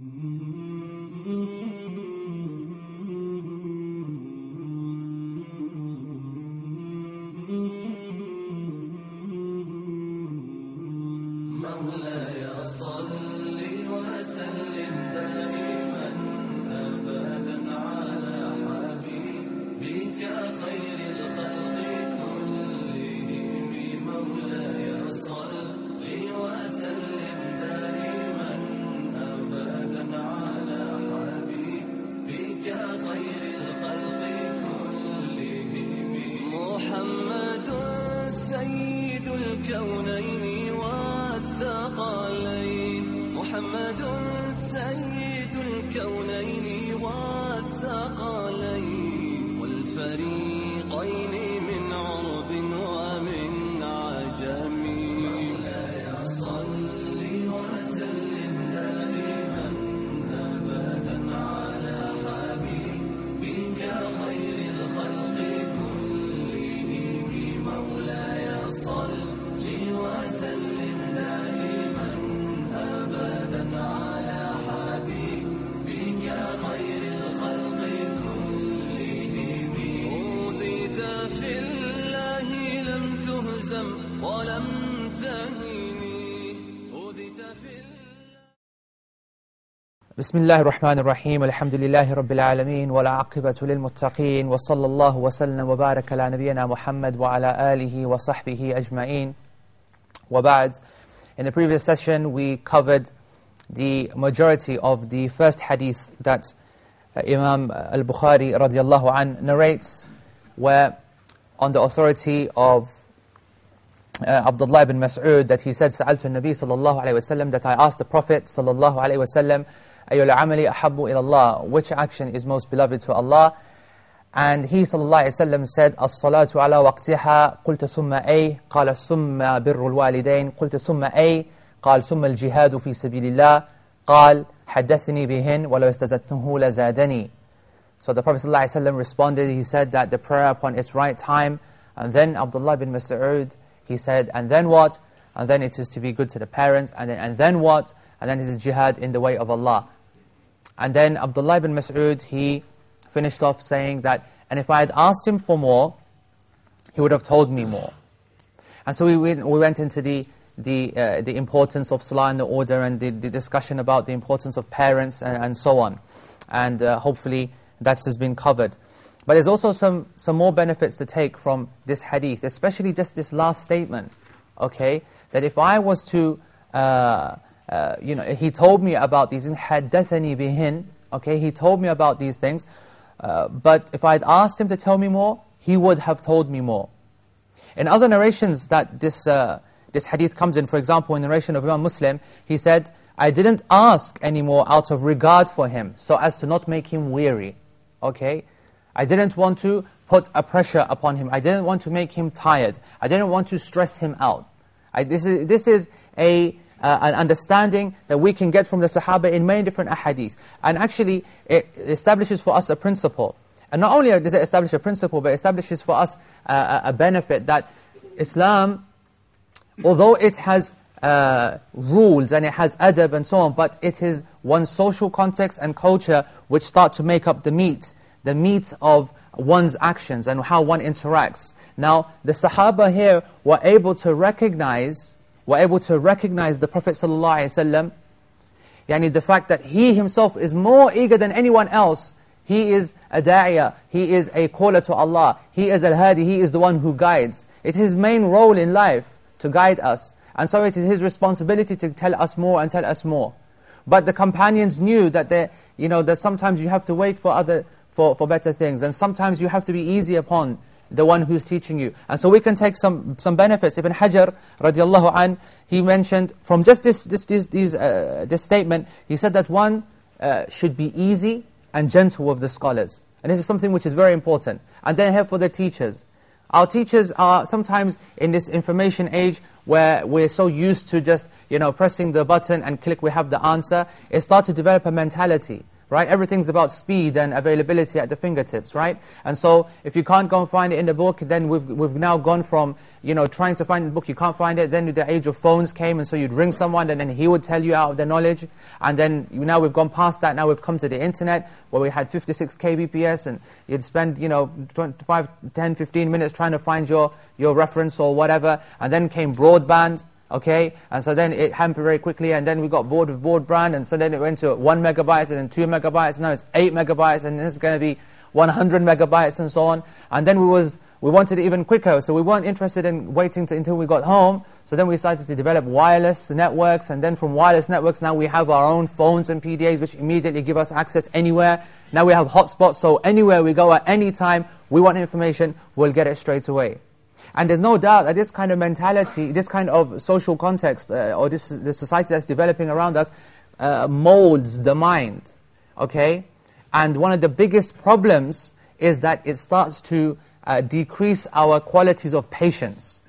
Mm-hmm. بسم الله الرحمن الرحيم الحمد لله رب العالمين والعاقبة للمتقين وصلى الله وسلم وبارك على نبينا محمد وعلى آله وصحبه أجمعين وبعد In the previous session we covered the majority of the first hadith that uh, Imam al-Bukhari radiallahu an narrates where on the authority of uh, Abdullah ibn Mas'ud that he said سألت النبي صلى الله عليه وسلم that I asked the Prophet صلى الله عليه وسلم أي العمل أحب إلى الله which action is most beloved to Allah and he صلى الله عليه وسلم said الصلاة على وقتها قلت ثم أي قال ثم بر الوالدين قلت ثم أي قال ثم الجهاد في سبيل الله قال حدثني بهن ولو استزدته لزادني So the Prophet ﷺ responded, he said that the prayer upon its right time, and then Abdullah bin Mas'ud, he said, and then what? And then it is to be good to the parents, and then, and then what? And then it is jihad in the way of Allah. And then Abdullah bin Mas'ud, he finished off saying that, and if I had asked him for more, he would have told me more. And so we went, we went into the, the, uh, the importance of Salah and the order and the, the discussion about the importance of parents and, and so on. And uh, hopefully that has been covered. But there's also some, some more benefits to take from this hadith, especially just this last statement, okay? That if I was to, uh, uh, you know, he told me about these, حَدَّثَنِي bihin, okay? He told me about these things, uh, but if I had asked him to tell me more, he would have told me more. In other narrations that this, uh, this hadith comes in, for example, in the narration of Imam Muslim, he said, I didn't ask anymore out of regard for him, so as to not make him weary. Okay? I didn't want to put a pressure upon him. I didn't want to make him tired. I didn't want to stress him out. I, this is, this is a, uh, an understanding that we can get from the Sahaba in many different ahadith. And actually, it establishes for us a principle. And not only does it establish a principle, but establishes for us uh, a benefit that Islam, although it has uh, rules and it has adab and so on, but it is one's social context and culture which start to make up the meat, the meat of one's actions and how one interacts. Now, the Sahaba here were able to recognize, were able to recognize the Prophet ﷺ, yani the fact that he himself is more eager than anyone else. He is a da'iyah, he is a caller to Allah, he is al-hadi, he is the one who guides. It's his main role in life to guide us. And so it is his responsibility to tell us more and tell us more. But the companions knew that they, you know, that sometimes you have to wait for other, for, for better things, and sometimes you have to be easy upon the one who's teaching you. And so we can take some, some benefits. Ibn Hajar, radiallahu an, he mentioned, from just this, this, this, this, uh, this statement, he said that one uh, should be easy and gentle with the scholars. And this is something which is very important. And then here for the teachers. Our teachers are sometimes in this information age where we're so used to just, you know, pressing the button and click, we have the answer. It starts to develop a mentality right? Everything's about speed and availability at the fingertips, right? And so if you can't go and find it in the book, then we've, we've now gone from, you know, trying to find the book, you can't find it, then the age of phones came, and so you'd ring someone, and then he would tell you out of the knowledge, and then now we've gone past that, now we've come to the internet, where we had 56 kbps, and you'd spend, you know, 25, 10, 15 minutes trying to find your, your reference or whatever, and then came broadband, okay? And so then it hampered very quickly, and then we got bored with broadband, and so then it went to 1 megabytes, and then 2 megabytes, and now it's 8 megabytes, and this is going to be 100 megabytes, and so on. And then we was we wanted it even quicker, so we weren't interested in waiting to, until we got home, so then we started to develop wireless networks, and then from wireless networks, now we have our own phones and PDAs, which immediately give us access anywhere. Now we have hotspots, so anywhere we go at any time, we want information, we'll get it straight away. And there's no doubt that this kind of mentality, this kind of social context, uh, or this the society that's developing around us, uh, molds the mind. Okay? And one of the biggest problems is that it starts to uh, decrease our qualities of patience.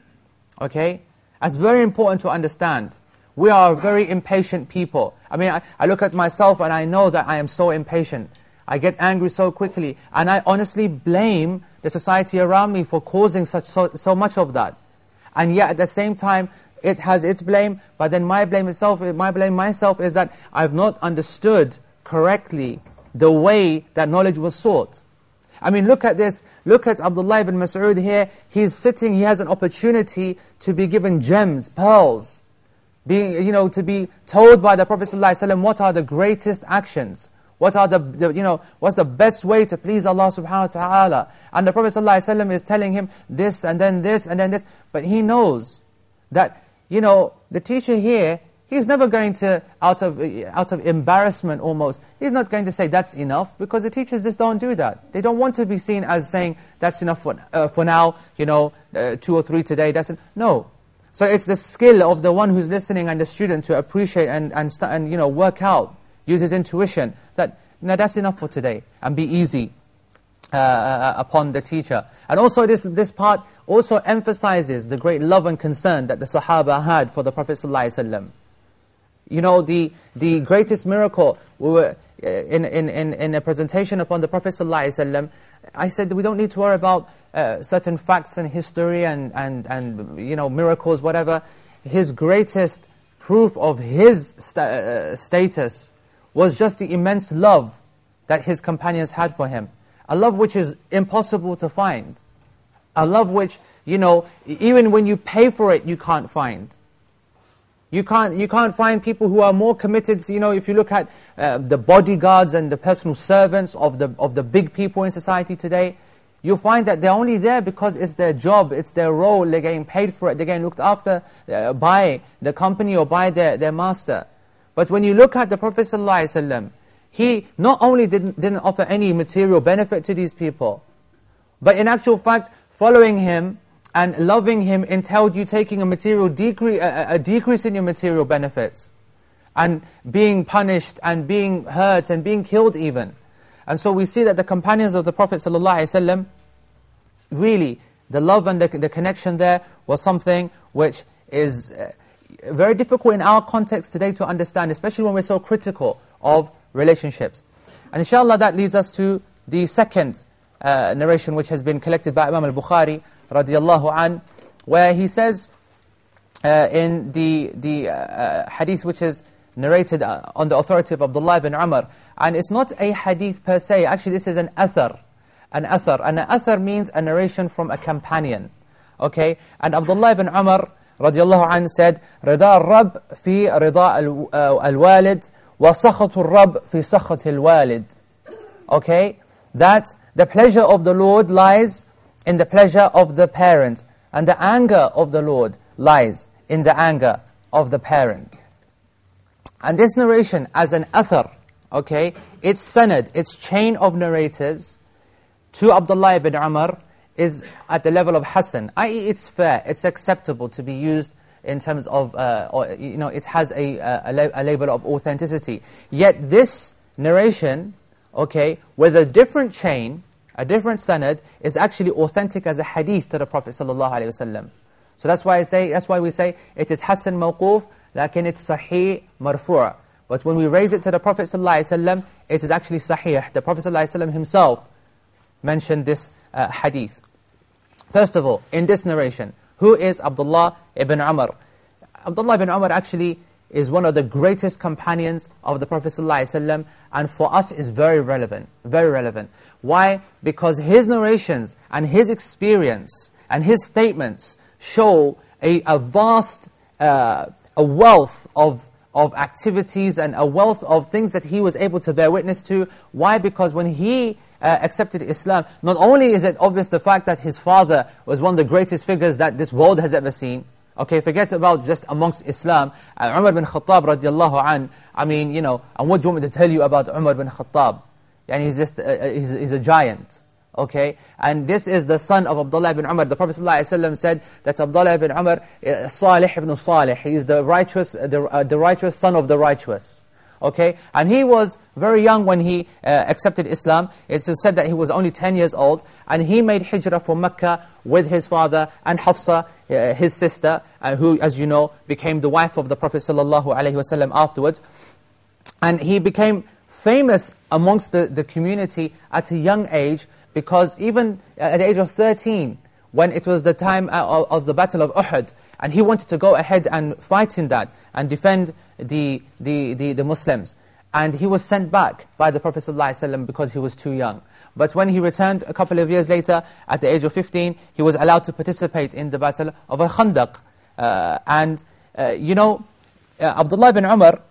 Okay? That's very important to understand. We are very impatient people. I mean, I, I look at myself and I know that I am so impatient. I get angry so quickly. And I honestly blame the society around me for causing such so, so much of that. And yet at the same time, it has its blame, but then my blame itself, my blame myself is that I've not understood correctly the way that knowledge was sought. I mean, look at this. Look at Abdullah ibn Mas'ud here. He's sitting, he has an opportunity to be given gems, pearls. Being, you know, to be told by the Prophet ﷺ what are the greatest actions. What are the, the, you know, what's the best way to please Allah subhanahu wa ta'ala? And the Prophet ﷺ is telling him this and then this and then this. But he knows that, you know, the teacher here, he's never going to, out of, out of embarrassment almost, he's not going to say that's enough because the teachers just don't do that. They don't want to be seen as saying that's enough for, uh, for now, you know, uh, two or three today, that's No. So it's the skill of the one who's listening and the student to appreciate and, and, and you know, work out use his intuition, that no, that's enough for today, and be easy uh, uh, upon the teacher. And also this, this part also emphasizes the great love and concern that the Sahaba had for the Prophet ﷺ. You know, the, the greatest miracle, we were uh, in, in, in, in a presentation upon the Prophet ﷺ, I said we don't need to worry about uh, certain facts and history and, and, and you know, miracles, whatever. His greatest proof of his sta uh, status was just the immense love that his companions had for him. A love which is impossible to find. A love which, you know, even when you pay for it, you can't find. You can't, you can't find people who are more committed, you know, if you look at uh, the bodyguards and the personal servants of the, of the big people in society today, you'll find that they're only there because it's their job, it's their role, they're getting paid for it, they're getting looked after uh, by the company or by their, their master. But when you look at the Prophet ﷺ, he not only didn't, didn't offer any material benefit to these people, but in actual fact, following him and loving him entailed you taking a material decrease, a, a decrease in your material benefits, and being punished, and being hurt, and being killed even. And so we see that the companions of the Prophet ﷺ, really, the love and the, the connection there was something which is uh, very difficult in our context today to understand, especially when we're so critical of relationships. And inshallah that leads us to the second uh, narration which has been collected by Imam al-Bukhari radiallahu an, where he says uh, in the, the uh, hadith which is narrated uh, on the authority of Abdullah ibn Umar, and it's not a hadith per se, actually this is an athar, an athar, and an athar means a narration from a companion, okay, and Abdullah ibn Umar radiallahu anhu said, Rida al-Rab fi الوالد وسخط الرب في سخط الوالد. Okay? That the pleasure of the Lord lies in the pleasure of the parent, and the anger of the Lord lies in the anger of the parent. And this narration as an athar, okay, its sanad, its chain of narrators to Abdullah ibn Umar is at the level of Hassan, i.e. it's fair, it's acceptable to be used in terms of, uh, or, you know, it has a, a, a, label of authenticity. Yet this narration, okay, with a different chain, a different sanad, is actually authentic as a hadith to the Prophet ﷺ. So that's why I say, that's why we say it is Hassan mawquf, lakin it's sahih marfu'. But when we raise it to the Prophet ﷺ, it is actually sahih. The Prophet ﷺ himself mentioned this uh, hadith. First of all, in this narration, who is Abdullah ibn Umar? Abdullah ibn Umar actually is one of the greatest companions of the Prophet ﷺ, and for us is very relevant, very relevant. Why? Because his narrations and his experience and his statements show a, a vast, uh, a wealth of, of activities and a wealth of things that he was able to bear witness to. Why? Because when he uh, accepted Islam, not only is it obvious the fact that his father was one of the greatest figures that this world has ever seen, Okay, forget about just amongst Islam. Uh, Umar bin Khattab radiallahu an, I mean, you know, and what do you want me to tell you about Umar bin Khattab? And he's just, uh, uh, he's, he's a giant. Okay, and this is the son of Abdullah ibn Umar. The Prophet ﷺ said that Abdullah ibn Umar, uh, Salih ibn Salih, he is the righteous, uh, the, uh, the righteous son of the righteous. Okay, and he was very young when he uh, accepted Islam. It's said that he was only 10 years old, and he made hijrah from Mecca with his father and Hafsa, uh, his sister, uh, who, as you know, became the wife of the Prophet ﷺ afterwards. And he became famous amongst the, the community at a young age, because even at the age of 13, when it was the time of, of the Battle of Uhud, and he wanted to go ahead and fight in that, and defend the, the, the, the Muslims. And he was sent back by the Prophet ﷺ because he was too young. But when he returned a couple of years later, at the age of 15, he was allowed to participate in the battle of Al-Khandaq. Uh, and, uh, you know, uh, Abdullah ibn Umar,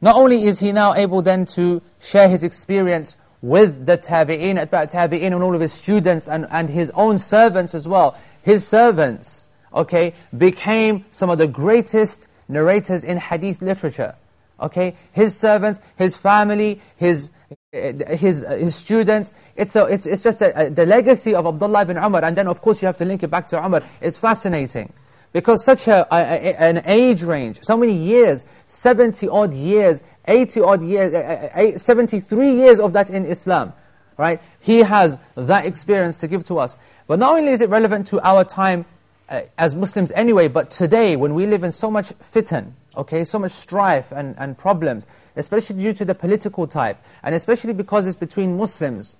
not only is he now able then to share his experience with the tabi'in, atba' tabi'in and all of his students and, and his own servants as well. His servants, okay, became some of the greatest narrators in hadith literature. Okay, his servants, his family, his his his students. It's a, it's it's just a, a, the legacy of Abdullah ibn Umar, and then of course you have to link it back to Umar. It's fascinating because such a, an age range, so many years, seventy odd years, eighty odd years, seventy three years of that in Islam. Right? He has that experience to give to us. But not only is it relevant to our time uh, as Muslims anyway, but today when we live in so much fitan, okay, so much strife and, and problems, especially due to the political type, and especially because it's between Muslims.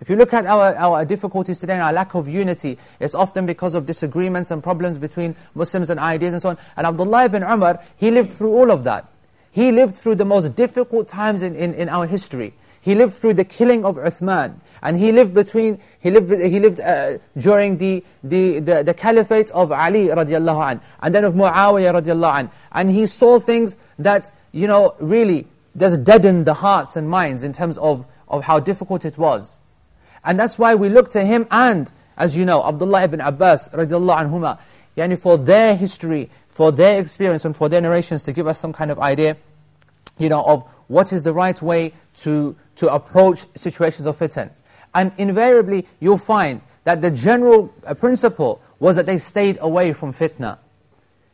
If you look at our, our difficulties today and our lack of unity, it's often because of disagreements and problems between Muslims and ideas and so on. And Abdullah ibn Umar, he lived through all of that. He lived through the most difficult times in, in, in our history. He lived through the killing of Uthman. And he lived between, he lived, he lived uh, during the, the, the, the, caliphate of Ali radiallahu anh, and then of Muawiyah radiallahu anh. And he saw things that, you know, really just deadened the hearts and minds in terms of, of how difficult it was. And that's why we look to him and, as you know, Abdullah ibn Abbas radiallahu anhuma, yani for their history, for their experience and for their narrations to give us some kind of idea, you know, of what is the right way to, to approach situations of fitan. And invariably, you'll find that the general uh, principle was that they stayed away from fitna.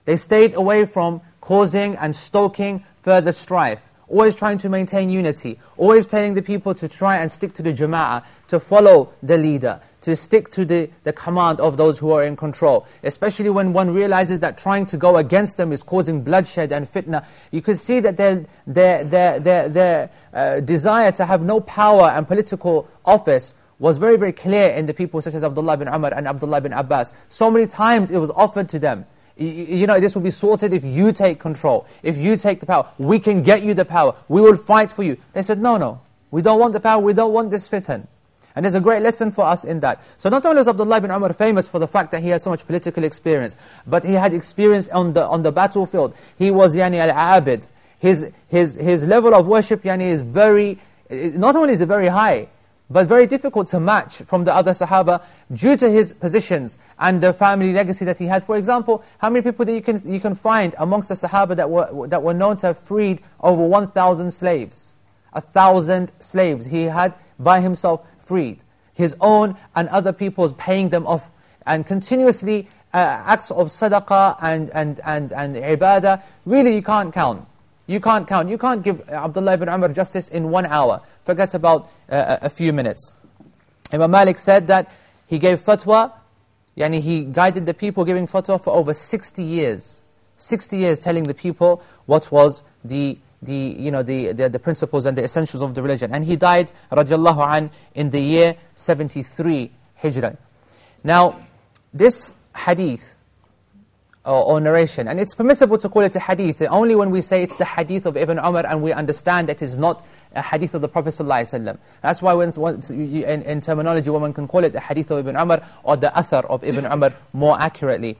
They stayed away from causing and stoking further strife. Always trying to maintain unity. Always telling the people to try and stick to the jama'ah, to follow the leader, to stick to the, the command of those who are in control. Especially when one realizes that trying to go against them is causing bloodshed and fitna. You can see that their, their, their, their, their uh, desire to have no power and political office was very, very clear in the people such as Abdullah bin Umar and Abdullah bin Abbas. So many times it was offered to them. You know, this will be sorted if you take control, if you take the power. We can get you the power. We will fight for you. They said, no, no. We don't want the power. We don't want this fitan. And there's a great lesson for us in that. So not only was Abdullah bin Umar famous for the fact that he had so much political experience, but he had experience on the, on the battlefield. He was yani al-abid. His, his, his level of worship yani is very, not only is it very high, but very difficult to match from the other Sahaba due to his positions and the family legacy that he had. For example, how many people that you can, you can find amongst the Sahaba that were, that were known to have freed over 1,000 slaves? A thousand slaves he had by himself freed. His own and other people's paying them off. And continuously uh, acts of sadaqah and, and, and, and ibadah, really you can't count. You can't count. You can't give Abdullah ibn Umar justice in one hour. Forget about uh, a few minutes. Imam Malik said that he gave fatwa, yani he guided the people giving fatwa for over 60 years. 60 years telling the people what was the, the, you know, the, the, the principles and the essentials of the religion. And he died, radiallahu an, in the year 73 Hijrah. Now, this hadith, or, or, narration, and it's permissible to call it a hadith, only when we say it's the hadith of Ibn Umar and we understand that it is not a hadith of the Prophet ﷺ. That's why when, in, in terminology one can call it the hadith of Ibn Umar or the athar of Ibn Umar more accurately.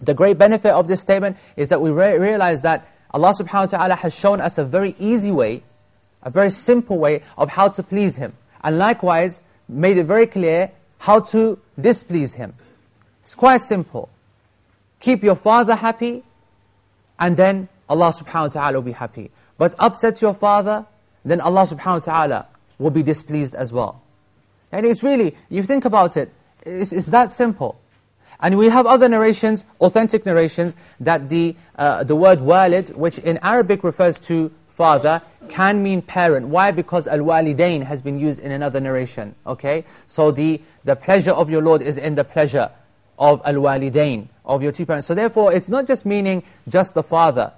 The great benefit of this statement is that we re realize that Allah subhanahu wa ta'ala has shown us a very easy way, a very simple way of how to please Him. And likewise, made it very clear how to displease Him. It's quite simple. Keep your father happy, and then Allah subhanahu wa ta'ala will be happy. But upset your father, then Allah subhanahu wa ta'ala will be displeased as well. And it's really, you think about it, it's, it's that simple. And we have other narrations, authentic narrations, that the, uh, the word walid, which in Arabic refers to father, can mean parent. Why? Because al-walidain has been used in another narration. Okay? So the, the pleasure of your Lord is in the pleasure of al-walidain, of your two parents. So therefore, it's not just meaning just the father,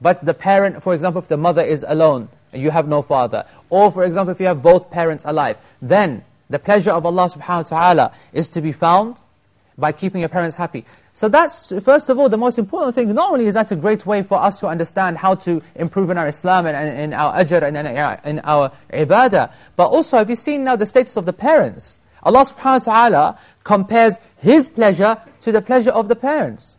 but the parent, for example, if the mother is alone, and you have no father. Or for example, if you have both parents alive, then the pleasure of Allah subhanahu wa ta'ala is to be found by keeping your parents happy. So that's, first of all, the most important thing. Not only is that a great way for us to understand how to improve in our Islam and, in our ajr and in our, in our ibadah, but also, have you seen now the status of the parents? Allah subhanahu wa ta'ala compares His pleasure to the pleasure of the parents.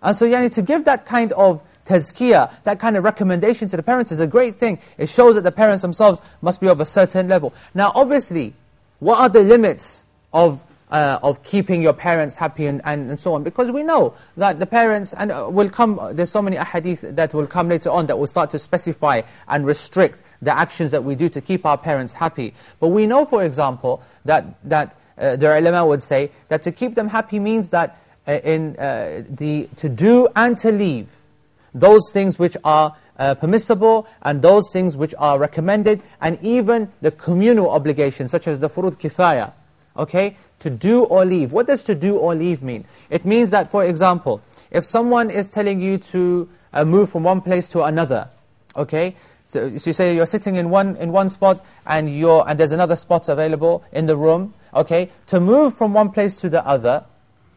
And so, yani, to give that kind of tazkiyah, that kind of recommendation to the parents is a great thing. It shows that the parents themselves must be of a certain level. Now, obviously, what are the limits of uh, of keeping your parents happy and, and, and, so on. Because we know that the parents, and uh, will come, there's so many ahadith that will come later on that will start to specify and restrict the actions that we do to keep our parents happy. But we know, for example, that, that uh, the ulama would say that to keep them happy means that uh, in uh, the to do and to leave those things which are uh, permissible and those things which are recommended and even the communal obligations such as the furud kifaya okay to do or leave. What does to do or leave mean? It means that, for example, if someone is telling you to uh, move from one place to another, okay, so, so, you say you're sitting in one, in one spot and, you're, and there's another spot available in the room, okay, to move from one place to the other,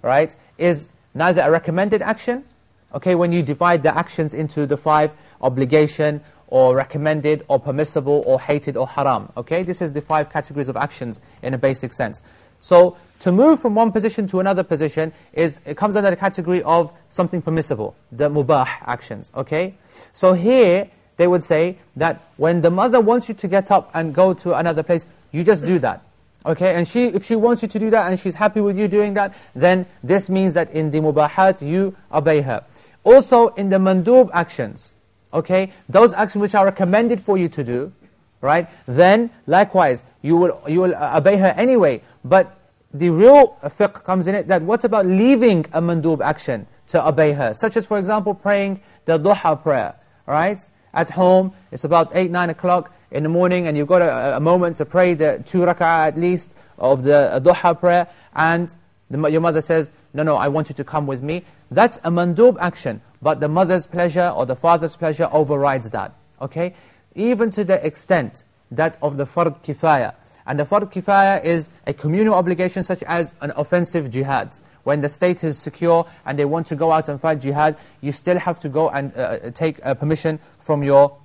right, is neither a recommended action, okay, when you divide the actions into the five, obligation, or recommended, or permissible, or hated, or haram, okay, this is the five categories of actions in a basic sense. So to move from one position to another position is it comes under the category of something permissible, the mubah actions, okay? So here they would say that when the mother wants you to get up and go to another place, you just do that. Okay, and she, if she wants you to do that and she's happy with you doing that, then this means that in the mubahat you obey her. Also in the mandub actions, okay, those actions which are recommended for you to do, right? Then likewise you will you will uh, obey her anyway. But the real fiqh comes in it that what about leaving a mandub action to obey her? Such as, for example, praying the duha prayer, right? At home, it's about 8, 9 o'clock in the morning, and you've got a, a, moment to pray the two rak'ah at least of the uh, duha prayer, and the, your mother says, no, no, I want you to come with me. That's a mandub action, but the mother's pleasure or the father's pleasure overrides that, okay? Even to the extent that of the fard kifaya, and the fard kifaya is a communal obligation such as an offensive jihad. When the state is secure and they want to go out and fight jihad, you still have to go and uh, uh, take uh, permission from your,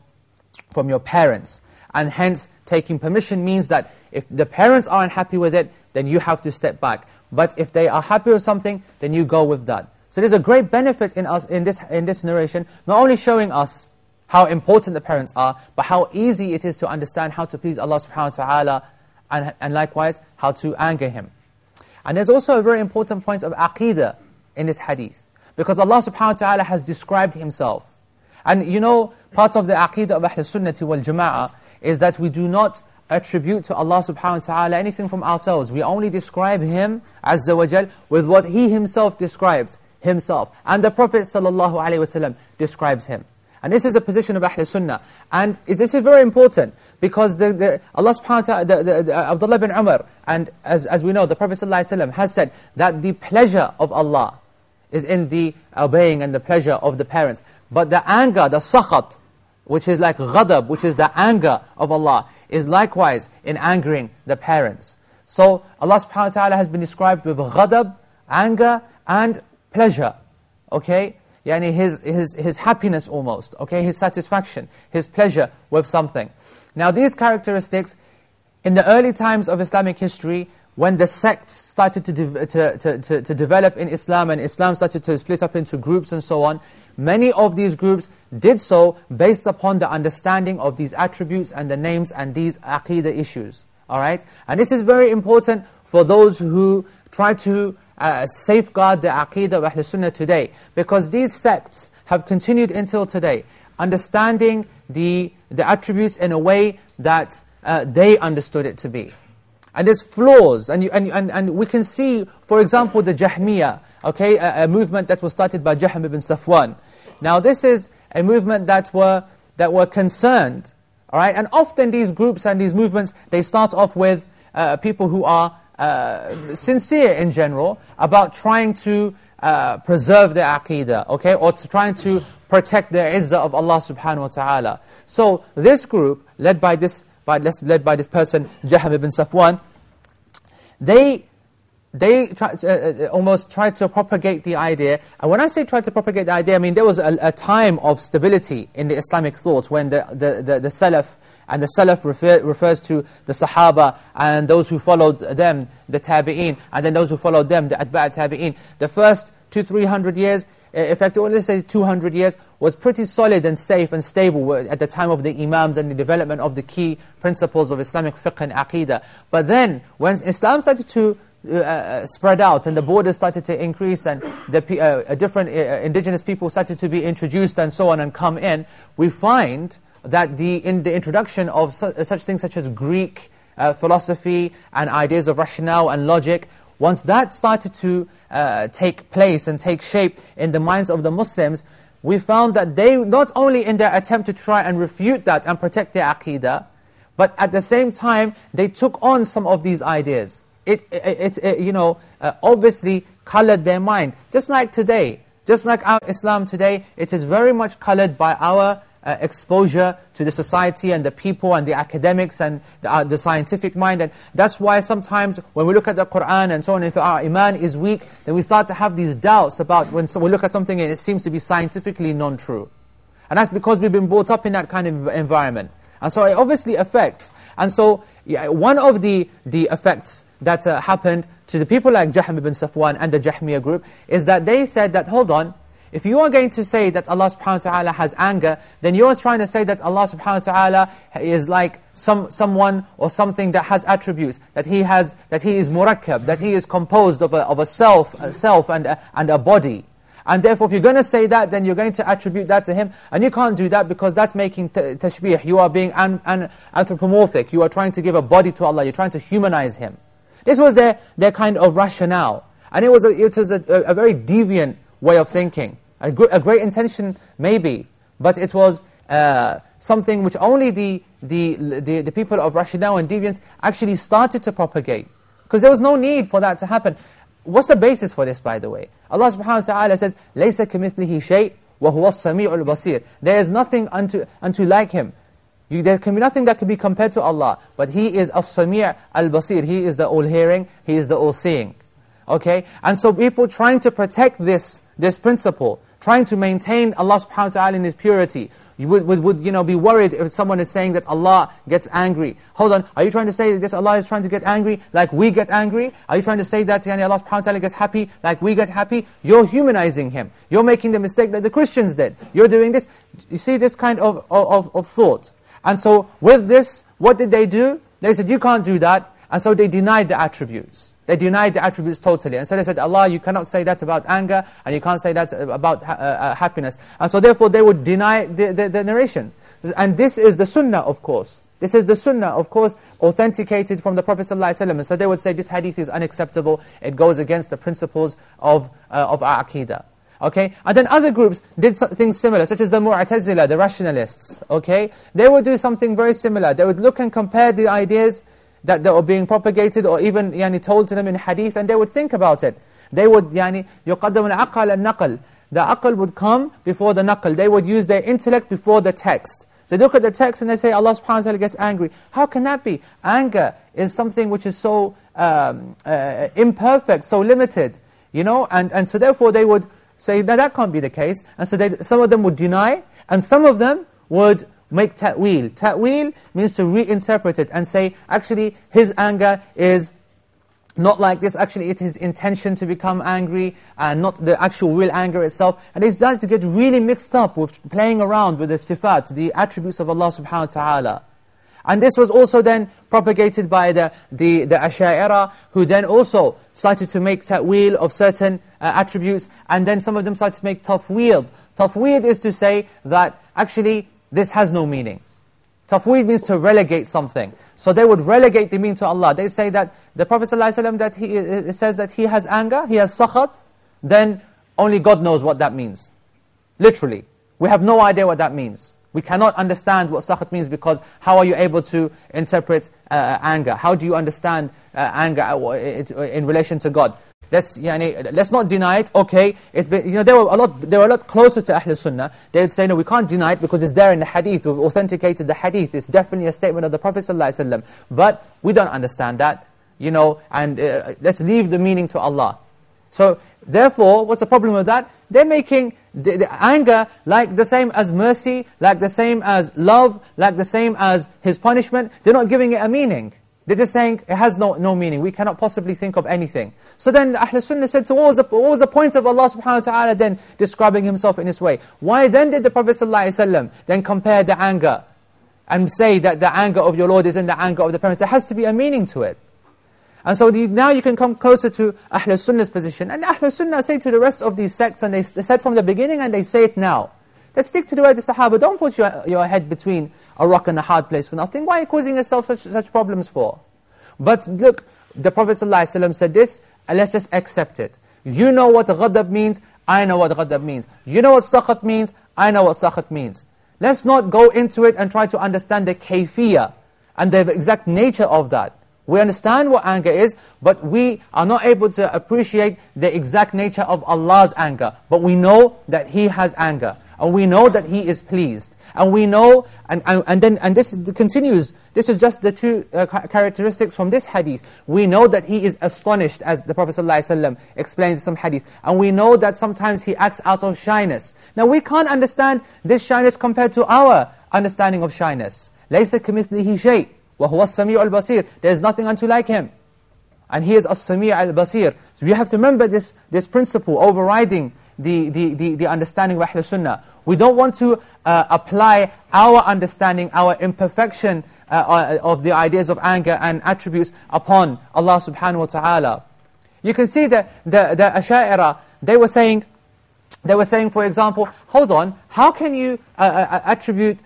from your parents. And hence, taking permission means that if the parents aren't happy with it, then you have to step back. But if they are happy with something, then you go with that. So there's a great benefit in us in this, in this narration, not only showing us how important the parents are, but how easy it is to understand how to please Allah subhanahu wa ta'ala and, and likewise how to anger him. And there's also a very important point of aqidah in this hadith. Because Allah subhanahu wa ta'ala has described himself. And you know, part of the aqidah of Ahl Sunnati wal Jama'ah is that we do not attribute to Allah subhanahu wa ta'ala anything from ourselves. We only describe Him, Azza wa Jal, with what He Himself describes Himself. And the Prophet sallallahu alaihi wasallam describes Him. And this is the position of Ahl Sunnah. And this is very important because the, the, Allah subhanahu wa ta'ala, the, the, the, uh, Abdullah bin Umar, and as, as we know, the Prophet ﷺ has said that the pleasure of Allah is in the obeying and the pleasure of the parents. But the anger, the sakhat, which is like ghadab, which is the anger of Allah, is likewise in angering the parents. So Allah subhanahu wa ta'ala has been described with ghadab, anger, and pleasure. Okay? Yani his, his, his happiness almost, okay? His satisfaction, his pleasure with something. Now these characteristics, in the early times of Islamic history, when the sects started to, de to, to, to, to develop in Islam and Islam started to split up into groups and so on, many of these groups did so based upon the understanding of these attributes and the names and these aqidah issues. All right? And this is very important for those who try to uh, safeguard the Aqidah of Ahl Sunnah today. Because these sects have continued until today, understanding the, the attributes in a way that uh, they understood it to be. And there's flaws, and, you, and, and, and we can see, for example, the Jahmiyyah, okay, a, a, movement that was started by Jahm ibn Safwan. Now this is a movement that were, that were concerned, all right, and often these groups and these movements, they start off with uh, people who are uh, sincere in general about trying to uh, preserve their aqidah, okay, or to trying to protect the izzah of Allah subhanahu wa ta'ala. So this group, led by this, by, led by this person, Jahm ibn Safwan, they they try, uh, uh, almost tried to propagate the idea. And when I say tried to propagate the idea, I mean there was a, a time of stability in the Islamic thought when the, the, the, the Salaf and the Salaf refer, refers to the Sahaba and those who followed them, the Tabi'een, and then those who followed them, the Atba' Tabi'een. The first two, three hundred years, in fact, let's say 200 years, was pretty solid and safe and stable at the time of the Imams and the development of the key principles of Islamic fiqh and aqidah. But then, when Islam started to uh, uh, spread out and the borders started to increase and the uh, different uh, indigenous people started to be introduced and so on and come in, we find that the, in the introduction of su such things such as Greek uh, philosophy and ideas of rationale and logic, once that started to uh, take place and take shape in the minds of the Muslims, we found that they, not only in their attempt to try and refute that and protect their aqidah, but at the same time, they took on some of these ideas. It, it, it you know, uh, obviously colored their mind. Just like today, just like our Islam today, it is very much colored by our uh, exposure to the society and the people and the academics and the, uh, the, scientific mind. And that's why sometimes when we look at the Qur'an and so on, if our iman is weak, then we start to have these doubts about when so we look at something and it seems to be scientifically non-true. And that's because we've been brought up in that kind of environment. And so it obviously affects. And so yeah, one of the, the effects that uh, happened to the people like Jahm ibn Safwan and the Jahmiyyah group is that they said that, hold on, if you are going to say that Allah subhanahu wa ta'ala has anger, then you're trying to say that Allah subhanahu wa ta'ala is like some, someone or something that has attributes, that He has, that He is murakkab, that He is composed of a, of a self, a self and, a, and a body. And therefore, if you're going to say that, then you're going to attribute that to Him. And you can't do that because that's making tashbih. You are being an, an anthropomorphic. You are trying to give a body to Allah. You're trying to humanize Him. This was their, their kind of rationale. And it was a, it was a, a very deviant way of thinking. A, a great intention, maybe, but it was uh, something which only the, the, the, the, people of rationale and deviance actually started to propagate. Because there was no need for that to happen. What's the basis for this, by the way? Allah subhanahu wa ta'ala says, لَيْسَ كَمِثْلِهِ شَيْءٍ وَهُوَ السَّمِيعُ الْبَصِيرُ There is nothing unto, unto like Him. You, there can be nothing that can be compared to Allah. But He is as-sami' al-basir. He is the all-hearing. He is the all-seeing. Okay? And so people trying to protect this, this principle, trying to maintain Allah subhanahu wa ta'ala in His purity. You would, would, would you know, be worried if someone is saying that Allah gets angry. Hold on, are you trying to say that this Allah is trying to get angry like we get angry? Are you trying to say that yani, Allah subhanahu wa ta'ala gets happy like we get happy? You're humanizing Him. You're making the mistake that the Christians did. You're doing this. You see this kind of, of, of thought. And so with this, what did they do? They said, you can't do that. And so they denied the attributes. They denied the attributes totally. And so they said, Allah, you cannot say that about anger, and you can't say that about uh, uh, happiness. And so therefore they would deny the, the, the, narration. And this is the sunnah, of course. This is the sunnah, of course, authenticated from the Prophet ﷺ. And so they would say, this hadith is unacceptable. It goes against the principles of, uh, of our aqidah. Okay? And then other groups did things similar, such as the Mu'tazila, the rationalists. Okay? They would do something very similar. They would look and compare the ideas that, that were being propagated or even yani, told to them in hadith and they would think about it. They would, yani, يُقَدَّمُ الْعَقَلَ النَّقَلِ The aql would come before the naql. They would use their intellect before the text. They look at the text and they say Allah subhanahu wa ta'ala gets angry. How can that be? Anger is something which is so um, uh, imperfect, so limited. You know, and, and so therefore they would say, no, that can't be the case. And so they, some of them would deny, and some of them would make ta'wil. Ta'wil means to reinterpret it and say, actually, his anger is not like this, actually it's his intention to become angry, and not the actual real anger itself. And it starts to get really mixed up with playing around with the sifat, the attributes of Allah subhanahu wa ta'ala. And this was also then propagated by the, the, the Asha'ira, who then also started to make ta'wil of certain uh, attributes, and then some of them started to make tafweed. Tafweed is to say that actually this has no meaning. Tafweed means to relegate something. So they would relegate the meaning to Allah. They say that the Prophet ﷺ that he says that he has anger, he has sakhat, then only God knows what that means. Literally. We have no idea what that means. We cannot understand what sakhat means because how are you able to interpret uh, anger? How do you understand uh, anger uh, in relation to God? Let's, yani, let's not deny it, okay, it's been, you know, they were a lot, they were a lot closer to Ahlul Sunnah. They would say, no, we can't deny it because it's there in the hadith, we've authenticated the hadith, it's definitely a statement of the Prophet ﷺ. But we don't understand that, you know, and uh, let's leave the meaning to Allah. So, therefore, what's the problem with that? They're making the, the anger like the same as mercy, like the same as love, like the same as His punishment. They're not giving it a meaning. They're just saying, it has no, no meaning, we cannot possibly think of anything. So then Ahl Sunnah said, so what was, the, what was the point of Allah subhanahu wa ta'ala then describing Himself in this way? Why then did the Prophet ﷺ then compare the anger and say that the anger of your Lord is in the anger of the parents? There has to be a meaning to it. And so the, now you can come closer to Ahl Sunnah's position. And Ahl Sunnah say to the rest of these sects, and they, they said from the beginning and they say it now. Let's stick to the way the Sahaba. Don't put your, your head between a rock and a hard place for nothing. Why are you causing yourself such, such problems for? But look, the Prophet ﷺ said this, and let's just accept it. You know what ghadab means, I know what ghadab means. You know what sakhat means, I know what sakhat means. Let's not go into it and try to understand the kayfiyah and the exact nature of that. We understand what anger is, but we are not able to appreciate the exact nature of Allah's anger. But we know that He has anger. And we know that He is pleased. And we know, and, and, and then and this continues, this is just the two uh, characteristics from this hadith. We know that he is astonished, as the Prophet ﷺ explains some hadith. And we know that sometimes he acts out of shyness. Now we can't understand this shyness compared to our understanding of shyness. لَيْسَ كَمِثْلِهِ شَيْءٍ وَهُوَ السَّمِيعُ الْبَصِيرُ There is nothing unto like him. And he is as-sami' al-basir. So you have to remember this, this principle overriding the, the, the, the understanding of Ahl Sunnah. We don't want to uh, apply our understanding, our imperfection uh, uh, of the ideas of anger and attributes upon Allah subhanahu wa ta'ala. You can see that the, the Asha'ira, they were saying, they were saying, for example, hold on, how can you uh, uh attribute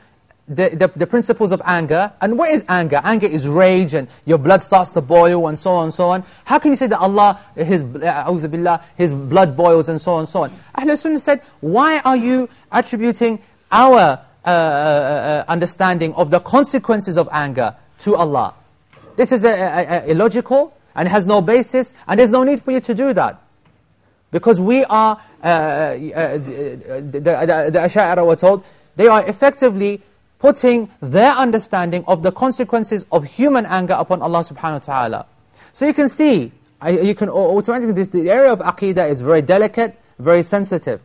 the, the, the, principles of anger. And what is anger? Anger is rage and your blood starts to boil and so on and so on. How can you say that Allah, His, billah, His blood boils and so on and so on? Ahlul Sunnah said, why are you attributing our uh, uh, uh, understanding of the consequences of anger to Allah? This is a, a, a illogical and has no basis and there's no need for you to do that. Because we are, uh, uh, the, the, the, the were told, they are effectively putting their understanding of the consequences of human anger upon Allah subhanahu wa ta'ala. So you can see, you can automatically, this, the area of aqidah is very delicate, very sensitive.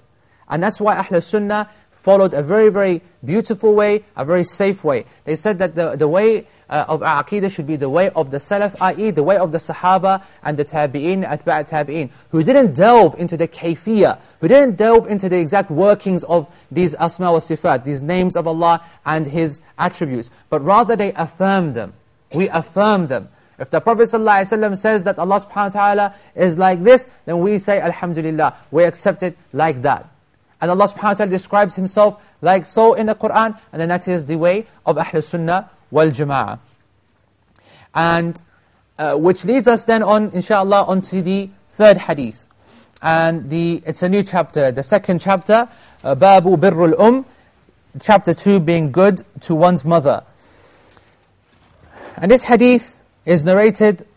And that's why Ahl Sunnah followed a very, very beautiful way, a very safe way. They said that the, the way uh, of aqidah should be the way of the Salaf, i.e. the way of the Sahaba and the Tabi'in, Atba' Tabi'in, who didn't delve into the kayfiyah, who didn't delve into the exact workings of these asma wa sifat, these names of Allah and His attributes, but rather they affirmed them. We affirm them. If the Prophet ﷺ says that Allah ta'ala is like this, then we say, Alhamdulillah, we accept it like that. And Allah subhanahu wa ta'ala describes Himself like so in the Qur'an, and then that is the way of Ahl Sunnah wal Jama'ah. And uh, which leads us then on, inshallah, onto the third hadith. And the it's a new chapter, the second chapter, uh, Babu Birrul Um, chapter 2 being good to one's mother. And this hadith is narrated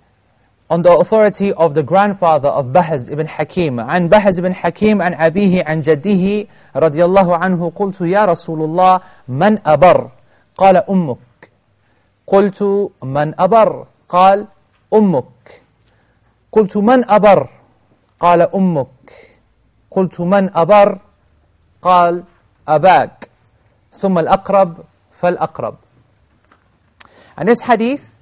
on the authority of the grandfather of Bahaz ibn Hakim. عن بهز ibn Hakim عن أبيه عن جده رضي الله عنه قلت يا رسول الله من أبر قال أمك قلت من أبر قال أمك قلت من أبر قال أمك قلت من أبر قال أباك ثم الأقرب فالأقرب And this hadith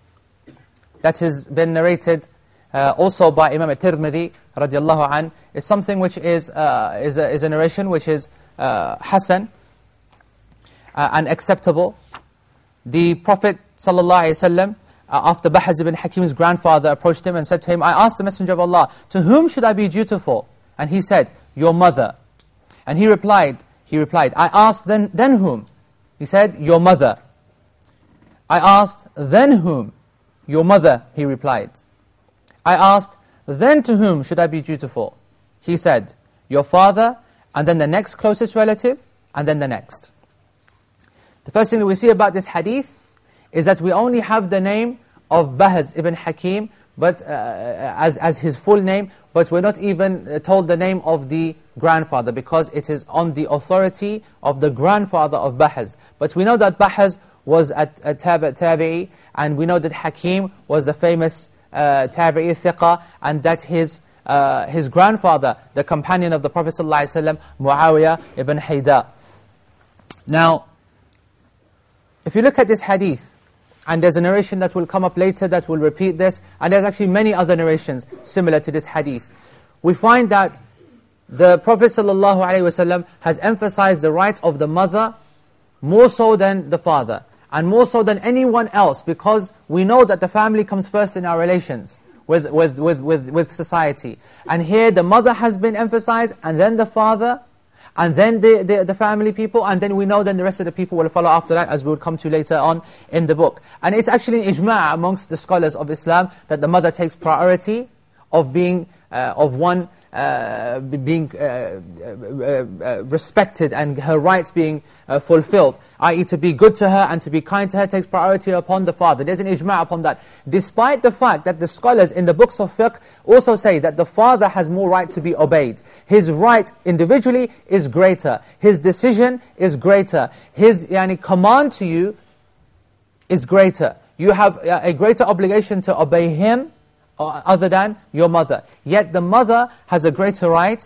that has been narrated uh, also by Imam al-Tirmidhi radiallahu an is something which is, uh, is, a, is a narration which is uh, Hassan uh, and acceptable. The Prophet sallallahu alaihi wasallam uh, after Bahaz ibn Hakim's grandfather approached him and said to him, I asked the Messenger of Allah, to whom should I be dutiful? And he said, your mother. And he replied, he replied, I asked then, then whom? He said, your mother. I asked, then whom? Your mother, he replied. I asked, then to whom should I be dutiful? He said, your father, and then the next closest relative, and then the next. The first thing that we see about this hadith is that we only have the name of Bahaz ibn Hakim but uh, as, as his full name, but we're not even told the name of the grandfather because it is on the authority of the grandfather of Bahaz. But we know that Bahaz was at, at Tabi'i, and we know that Hakim was the famous uh, Tabi'i thiqa, and that his, uh, his grandfather, the companion of the Prophet ﷺ, Muawiyah ibn Hayda. Now, if you look at this hadith, and there's a narration that will come up later that will repeat this, and there's actually many other narrations similar to this hadith. We find that the Prophet ﷺ has emphasized the right of the mother more so than the father, and more so than anyone else, because we know that the family comes first in our relations with, with, with, with, with society. And here the mother has been emphasized, and then the father, and then the, the, the, family people, and then we know then the rest of the people will follow after that, as we will come to later on in the book. And it's actually ijma' amongst the scholars of Islam, that the mother takes priority of being, uh, of one, uh, being uh, uh, uh, respected and her rights being uh, fulfilled, i.e. to be good to her and to be kind to her takes priority upon the father. There's an ijma' upon that. Despite the fact that the scholars in the books of fiqh also say that the father has more right to be obeyed. His right individually is greater. His decision is greater. His yani, command to you is greater. You have a greater obligation to obey him Uh, other than your mother. Yet the mother has a greater right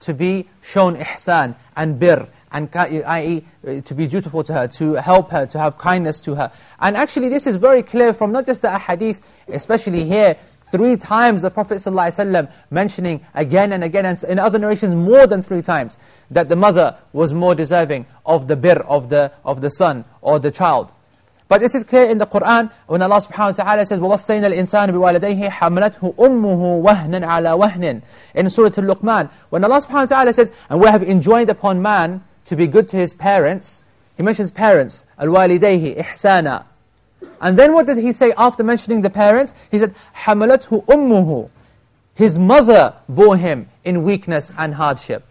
to be shown ihsan and bir, and i.e. Uh, to be dutiful to her, to help her, to have kindness to her. And actually this is very clear from not just the hadith, especially here, three times the Prophet ﷺ mentioning again and again, and in other narrations more than three times, that the mother was more deserving of the bir, of the, of the son, or the child. But this is clear in the Qur'an when Allah subhanahu wa ta'ala says, وَوَصَّيْنَا الْإِنسَانَ بِوَالَدَيْهِ حَمْلَتْهُ أُمُّهُ وَهْنًا عَلَى وَهْنٍ In Surah Al-Luqman, when Allah subhanahu wa ta'ala says, and we have enjoined upon man to be good to his parents, He mentions parents, الْوَالِدَيْهِ إِحْسَانًا And then what does He say after mentioning the parents? He said, حَمَلَتْهُ أُمُّهُ His mother bore him in weakness and hardship.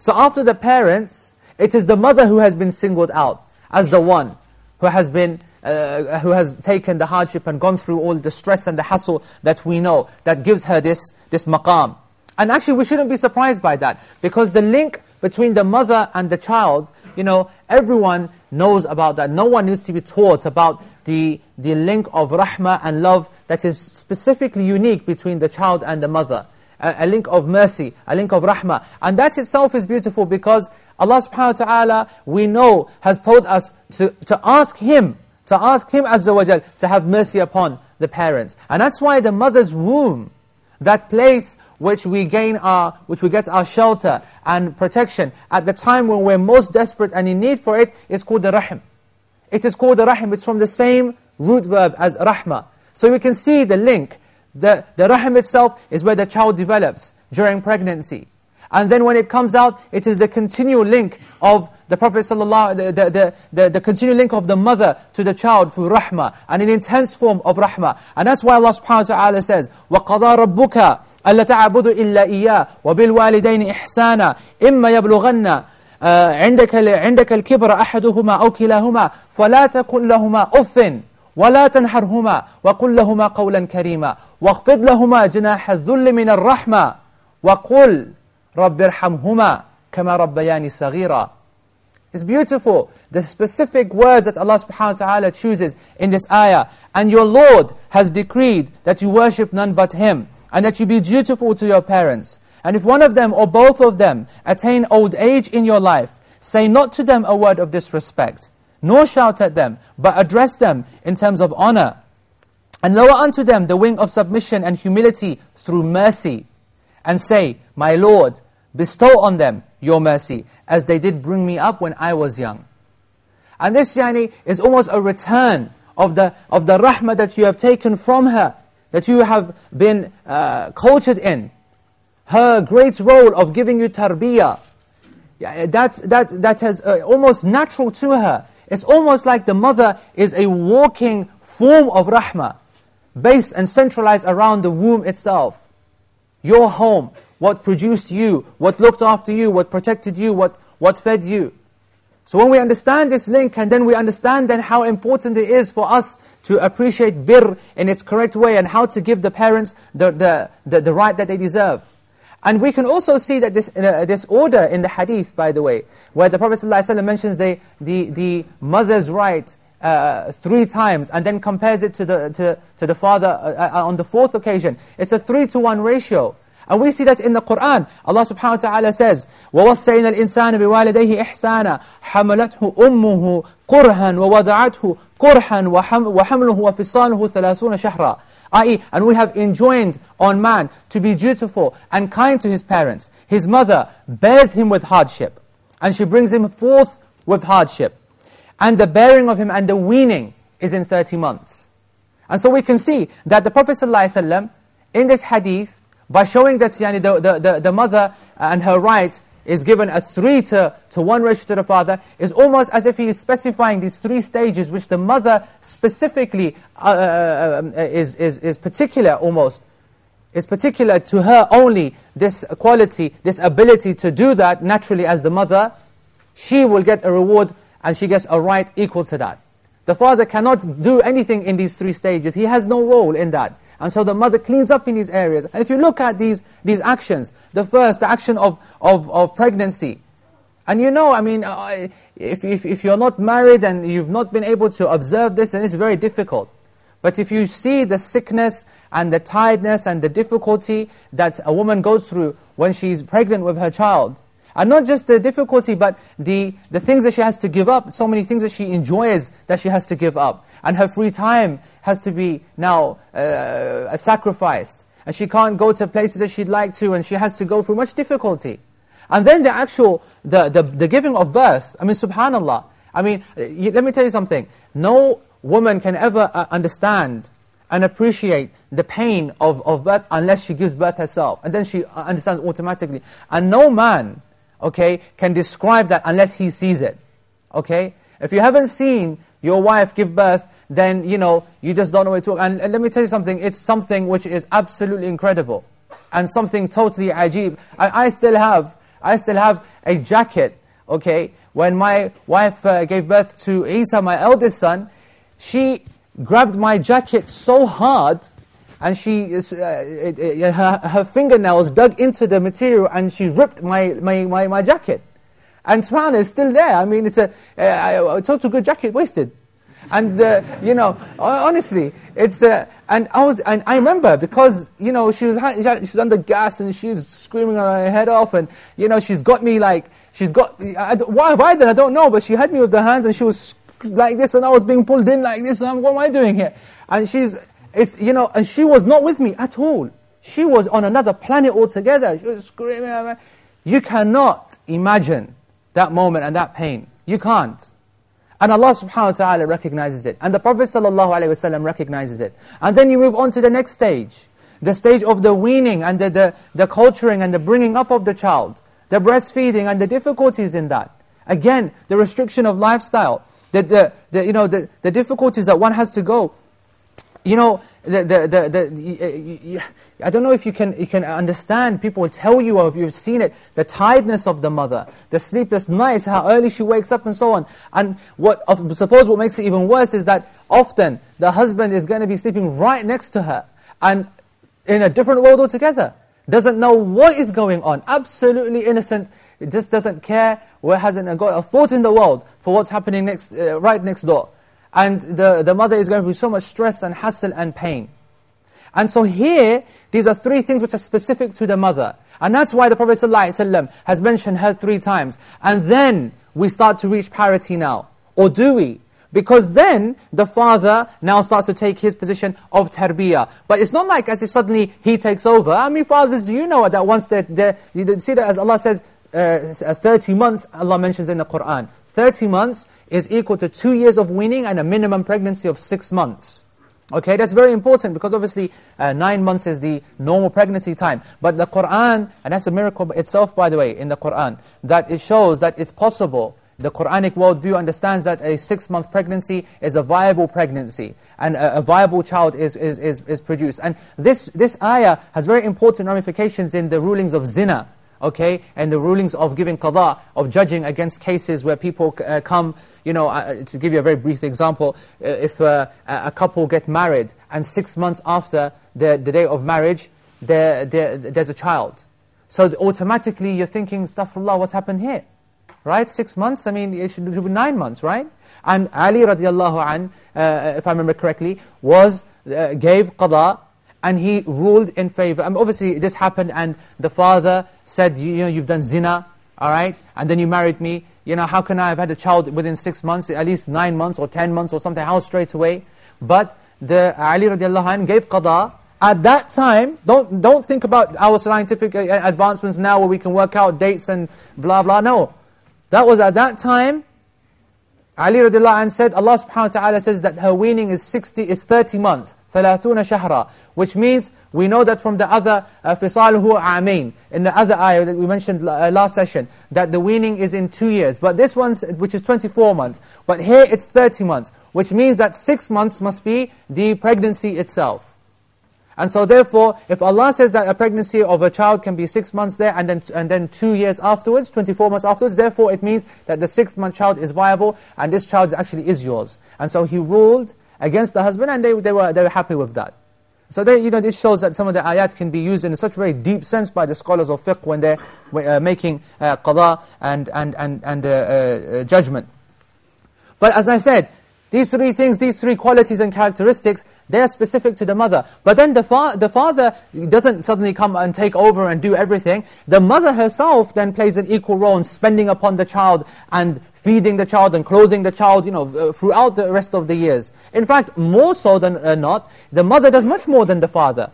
So after the parents, it is the mother who has been singled out as the one who has been uh, who has taken the hardship and gone through all the stress and the hassle that we know, that gives her this, this maqam. And actually we shouldn't be surprised by that, because the link between the mother and the child, you know, everyone knows about that. No one needs to be taught about the, the link of rahmah and love that is specifically unique between the child and the mother. A, a link of mercy, a link of rahmah. And that itself is beautiful because Allah subhanahu wa ta'ala, we know, has told us to, to ask Him to ask Him Azza wa Jal to have mercy upon the parents. And that's why the mother's womb, that place which we gain our, which we get our shelter and protection, at the time when we're most desperate and in need for it, is called the rahim. It is called the rahim, it's from the same root verb as rahma. So we can see the link. The, the rahim itself is where the child develops during pregnancy. And then when it comes out, it is the continual link of the Prophet ﷺ, the, the, the, the, continual link of the mother to the child through rahmah, and an intense form of rahmah. And that's why Allah subhanahu wa ta'ala says, وَقَضَى رَبُّكَ أَلَّا تَعْبُدُوا إِلَّا إِيَّاهُ وَبِالْوَالِدَيْنِ إِحْسَانًا إِمَّا يَبْلُغَنَّ عندك عندك الكبر أحدهما أو كلاهما فلا تكن لهما أف ولا تنحرهما وقل لهما قولا كريما واخفض لهما جناح الذل من الرحمة وقل رب ارحمهما كما ربياني صغيرا It's beautiful. The specific words that Allah subhanahu wa ta'ala chooses in this ayah. And your Lord has decreed that you worship none but Him. And that you be dutiful to your parents. And if one of them or both of them attain old age in your life, say not to them a word of disrespect, nor shout at them, but address them in terms of honor. And lower unto them the wing of submission and humility through mercy. And say, My Lord, bestow on them your mercy, as they did bring me up when I was young. And this yani is almost a return of the, of the rahmah that you have taken from her, that you have been uh, cultured in. Her great role of giving you tarbiyah, that, that, that is uh, almost natural to her. It's almost like the mother is a walking form of rahmah, based and centralized around the womb itself. Your home, what produced you, what looked after you, what protected you, what, what fed you. So when we understand this link, and then we understand then how important it is for us to appreciate birr in its correct way, and how to give the parents the, the, the, the right that they deserve. And we can also see that this, uh, this order in the hadith, by the way, where the Prophet ﷺ mentions the, the, the mother's right uh, three times, and then compares it to the, to, to the father uh, uh on the fourth occasion. It's a three to one ratio. And we see that in the Qur'an. Allah subhanahu wa ta'ala says, وَوَصَّيْنَا الْإِنسَانَ بِوَالِدَيْهِ إِحْسَانًا حَمَلَتْهُ أُمُّهُ كُرْهًا وَوَضَعَتْهُ كُرْهًا وَحَمْلُهُ وَفِصَالُهُ ثَلَاثُونَ شَهْرًا i.e., and we have enjoined on man to be dutiful and kind to his parents. His mother bears him with hardship, and she brings him forth with hardship. And the bearing of him and the weaning is in 30 months. And so we can see that the Prophet ﷺ, in this hadith, by showing that yani, the, the, the, the mother and her right is given a 3 to, to 1 ratio to the father, is almost as if he is specifying these three stages which the mother specifically uh, uh, uh is, is, is particular almost, is particular to her only, this quality, this ability to do that naturally as the mother, she will get a reward and she gets a right equal to that. The father cannot do anything in these three stages. He has no role in that. And so the mother cleans up in these areas. And if you look at these, these actions, the first, the action of, of, of pregnancy. And you know, I mean, uh, if, if, if you're not married and you've not been able to observe this, then it's very difficult. But if you see the sickness and the tiredness and the difficulty that a woman goes through when she's pregnant with her child, and not just the difficulty, but the, the things that she has to give up, so many things that she enjoys that she has to give up. And her free time has to be now uh, sacrificed. And she can't go to places that she'd like to, and she has to go through much difficulty. And then the actual, the, the, the giving of birth, I mean, subhanAllah. I mean, let me tell you something. No woman can ever uh, understand and appreciate the pain of, of birth unless she gives birth herself. And then she uh, understands automatically. And no man, okay, can describe that unless he sees it. Okay? If you haven't seen your wife give birth, then, you know, you just don't know what to talk. And, and let me tell you something, it's something which is absolutely incredible. And something totally ajib. I, I still have, I still have a jacket, okay, when my wife uh, gave birth to Isa, my eldest son, she grabbed my jacket so hard, and she, uh, her, her fingernails dug into the material, and she ripped my, my, my, my jacket. And subhanAllah is still there. I mean, it's a, a, a total good jacket wasted. And, uh, you know, honestly, it's, uh, and I was, and I remember because, you know, she was, she was under gas and she was screaming her head off and, you know, she's got me like, she's got, I, why, why then, I don't know, but she had me with the hands and she was like this and I was being pulled in like this and what am I doing here? And she's, it's, you know, and she was not with me at all. She was on another planet altogether. She was screaming. You cannot imagine that moment and that pain. You can't. And Allah subhanahu wa ta'ala recognizes it. And the Prophet sallallahu alayhi wasallam recognizes it. And then you move on to the next stage. The stage of the weaning and the, the, the culturing and the bringing up of the child. The breastfeeding and the difficulties in that. Again, the restriction of lifestyle. The, the, the, you know, the, the difficulties that one has to go. You know, the, the, the, the, I don't know if you can, you can understand, people will tell you, or if you've seen it, the tiredness of the mother, the sleepless nights, how early she wakes up and so on. And what, suppose what makes it even worse is that often the husband is going to be sleeping right next to her, and in a different world altogether. Doesn't know what is going on, absolutely innocent, just doesn't care, where hasn't got a thought in the world for what's happening next, uh, right next door. And the, the mother is going through so much stress and hassle and pain. And so here, these are three things which are specific to the mother. And that's why the Prophet ﷺ has mentioned her three times. And then we start to reach parity now. Or do we? Because then the father now starts to take his position of tarbiyah. But it's not like as if suddenly he takes over. I mean, fathers, do you know that once they're, they're you see that as Allah says, uh, 30 months, Allah mentions in the Qur'an. 30 months is equal to two years of weaning and a minimum pregnancy of six months. Okay, that's very important because obviously uh, nine months is the normal pregnancy time. But the Qur'an, and that's a miracle itself by the way, in the Qur'an, that it shows that it's possible. The Quranic worldview understands that a six-month pregnancy is a viable pregnancy, and a, a viable child is, is, is, is produced. And this, this ayah has very important ramifications in the rulings of zina, okay, and the rulings of giving qada, of judging against cases where people uh, come, you know, uh, to give you a very brief example, uh, if uh, a couple get married and six months after the, the day of marriage, there, there, there's a child. So automatically you're thinking, astaghfirullah, what's happened here? Right? Six months, I mean, it should, it should be nine months, right? And Ali radiallahu an, uh, if I remember correctly, was, uh, gave qada, and he ruled in favor. Obviously, this happened, and the father said, you, you know, you've done zina, all right? And then you married me. You know, how can I have had a child within six months, at least nine months or ten months or something, how straight away? But the Ali radiallahu anh gave qada. At that time, don't, don't think about our scientific uh, advancements now where we can work out dates and blah, blah. No. That was at that time, Ali radiallahu anh said, Allah subhanahu wa ta'ala says that her weaning is 60, is 30 months. ثلاثون شهرا which means we know that from the other uh, فصاله عامين in the other ayah that we mentioned uh, last session that the weaning is in two years but this one which is 24 months but here it's 30 months which means that six months must be the pregnancy itself and so therefore, if Allah says that a pregnancy of a child can be six months there and then, and then two years afterwards, 24 months afterwards, therefore it means that the sixth month child is viable and this child actually is yours. And so he ruled against the husband, and they, they, were, they were happy with that. So they, you know, this shows that some of the ayat can be used in such a very deep sense by the scholars of fiqh when they're uh, making uh, qada and, and, and, and uh, uh, judgment. But as I said, these three things, these three qualities and characteristics, they are specific to the mother. But then the, fa the father doesn't suddenly come and take over and do everything. The mother herself then plays an equal role in spending upon the child and feeding the child and clothing the child, you know, uh, throughout the rest of the years. In fact, more so than uh, not, the mother does much more than the father.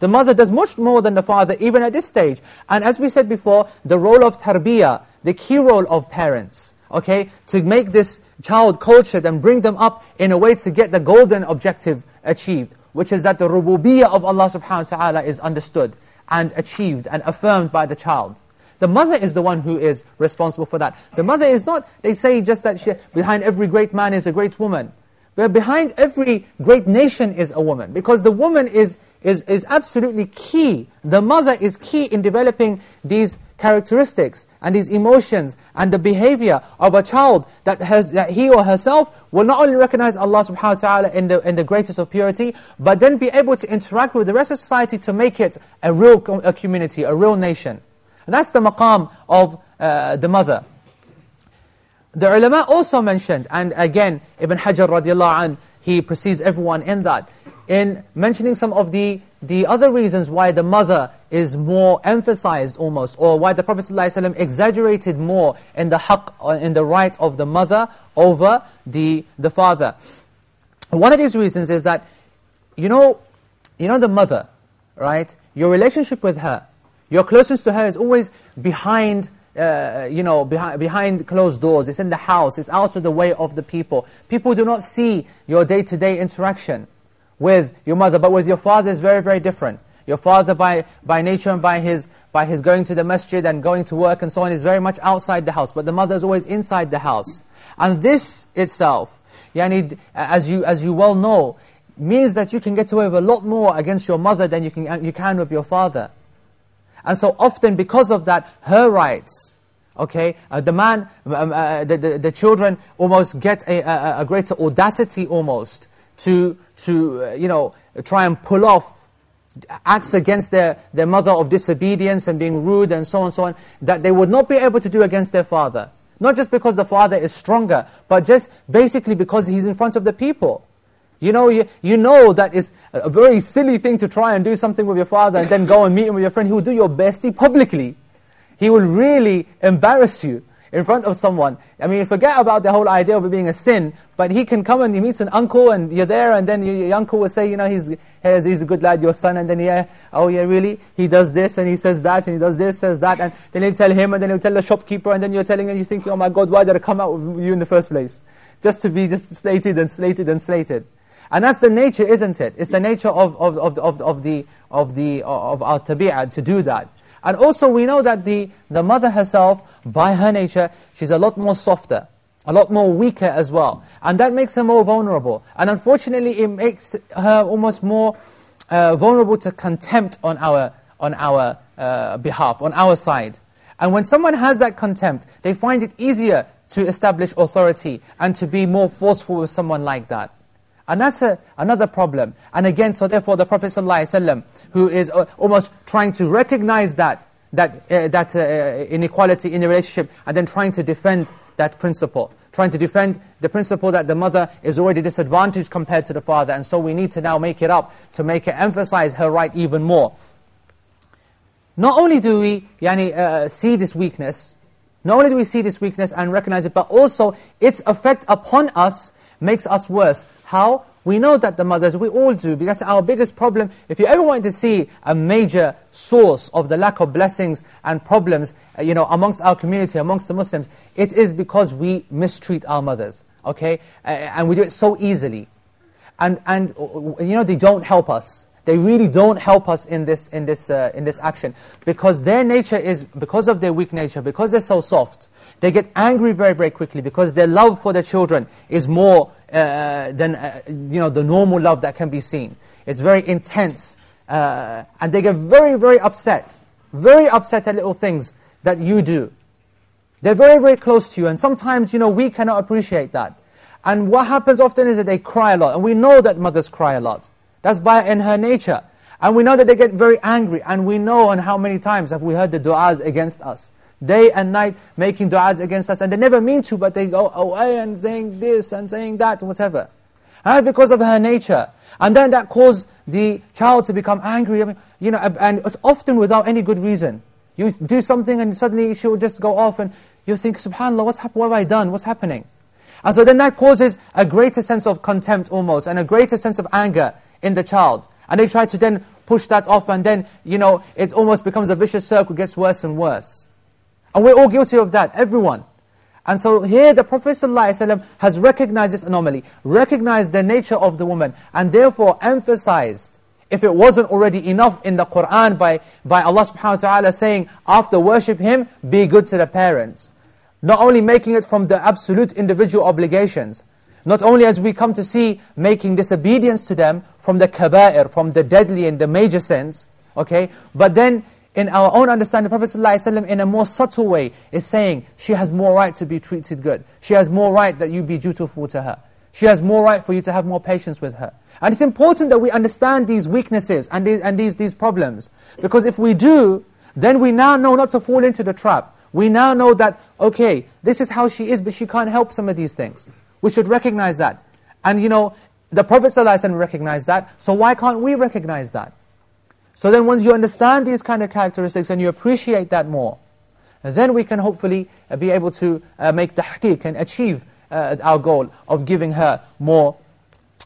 The mother does much more than the father, even at this stage. And as we said before, the role of tarbiyah, the key role of parents, okay, to make this child cultured and bring them up in a way to get the golden objective achieved, which is that the rububiyyah of Allah subhanahu wa ta'ala is understood and achieved and affirmed by the child. The mother is the one who is responsible for that. The mother is not, they say just that she, behind every great man is a great woman. But behind every great nation is a woman. Because the woman is, is, is absolutely key. The mother is key in developing these characteristics and these emotions and the behavior of a child that, has, that he or herself will not only recognize Allah subhanahu wa ta'ala in the, in the greatest of purity, but then be able to interact with the rest of society to make it a real a community, a real nation. And that's the maqam of uh, the mother. The ulama also mentioned, and again, Ibn Hajar radiallahu anh, he precedes everyone in that, in mentioning some of the, the other reasons why the mother is more emphasized almost, or why the Prophet ﷺ exaggerated more in the haqq, uh, in the right of the mother over the, the father. One of these reasons is that, you know, you know the mother, right? Your relationship with her, your closeness to her is always behind, uh, you know, behind, behind closed doors. It's in the house. It's out of the way of the people. People do not see your day-to-day -day interaction with your mother, but with your father is very, very different. Your father, by, by nature and by his, by his going to the masjid and going to work and so on, is very much outside the house. But the mother is always inside the house. And this itself, yani, as, you, as you well know, means that you can get away with a lot more against your mother than you can, you can with your father. And so often because of that, her rights, okay, uh, the man, um, uh, the, the, the, children almost get a, a, a, greater audacity almost to, to uh, you know, try and pull off acts against their, their mother of disobedience and being rude and so on and so on, that they would not be able to do against their father. Not just because the father is stronger, but just basically because he's in front of the people. You know, you, you know that it's a very silly thing to try and do something with your father and then go and meet him with your friend. He will do your bestie publicly. He will really embarrass you in front of someone. I mean, forget about the whole idea of it being a sin, but he can come and he meets an uncle and you're there and then your, your uncle will say, you know, he's, he's a good lad, your son, and then yeah, oh yeah, really? He does this and he says that and he does this, says that, and then he'll tell him and then he'll tell the shopkeeper and then you're telling and you think, oh my God, why did I come out with you in the first place? Just to be just slated and slated and slated. And that's the nature, isn't it? It's the nature of, of, of, of, of the, of, the, of our tabi'ah to do that. And also we know that the, the mother herself, by her nature, she's a lot more softer, a lot more weaker as well. And that makes her more vulnerable. And unfortunately it makes her almost more uh, vulnerable to contempt on our, on our uh, behalf, on our side. And when someone has that contempt, they find it easier to establish authority and to be more forceful with someone like that. And that's a, another problem. And again, so therefore the Prophet ﷺ, who is uh, almost trying to recognize that, that, uh, that uh, inequality in the relationship, and then trying to defend that principle. Trying to defend the principle that the mother is already disadvantaged compared to the father, and so we need to now make it up, to make it emphasize her right even more. Not only do we yani, uh, see this weakness, not only do we see this weakness and recognize it, but also its effect upon us makes us worse. How? We know that the mothers, we all do, because our biggest problem, if you ever want to see a major source of the lack of blessings and problems, uh, you know, amongst our community, amongst the Muslims, it is because we mistreat our mothers, okay? Uh, and we do it so easily. And, and, uh, you know, they don't help us. They really don't help us in this, in, this, uh, in this action. Because their nature is, because of their weak nature, because they're so soft, they get angry very, very quickly because their love for their children is more uh, than uh, you know, the normal love that can be seen. It's very intense. Uh, and they get very, very upset. Very upset at little things that you do. They're very, very close to you. And sometimes, you know, we cannot appreciate that. And what happens often is that they cry a lot. And we know that mothers cry a lot. That's by in her nature. And we know that they get very angry. And we know on how many times have we heard the du'as against us day and night making du'as against us. And they never mean to, but they go oh, away and saying this and saying that, whatever. And because of her nature. And then that caused the child to become angry. I mean, you know, and it's often without any good reason. You do something and suddenly she will just go off and you think, subhanAllah, what's? What have I done? What's happening? And so then that causes a greater sense of contempt almost, and a greater sense of anger in the child. And they try to then push that off, and then, you know, it almost becomes a vicious circle, gets worse and worse. And we're all guilty of that, everyone. And so here the Prophet ﷺ has recognized this anomaly, recognized the nature of the woman, and therefore emphasized, if it wasn't already enough in the Qur'an by, by Allah subhanahu wa ta'ala saying, after worship Him, be good to the parents. Not only making it from the absolute individual obligations, not only as we come to see making disobedience to them from the kaba'ir, from the deadly and the major sins, okay, but then in our own understanding, the Prophet ﷺ in a more subtle way is saying, she has more right to be treated good. She has more right that you be dutiful to her. She has more right for you to have more patience with her. And it's important that we understand these weaknesses and these, and these, these problems. Because if we do, then we now know not to fall into the trap. We now know that, okay, this is how she is, but she can't help some of these things. We should recognize that. And you know, the Prophet ﷺ recognized that, so why can't we recognize that? So then once you understand these kind of characteristics and you appreciate that more, then we can hopefully uh, be able to uh, make tahqiq and achieve uh, our goal of giving her more,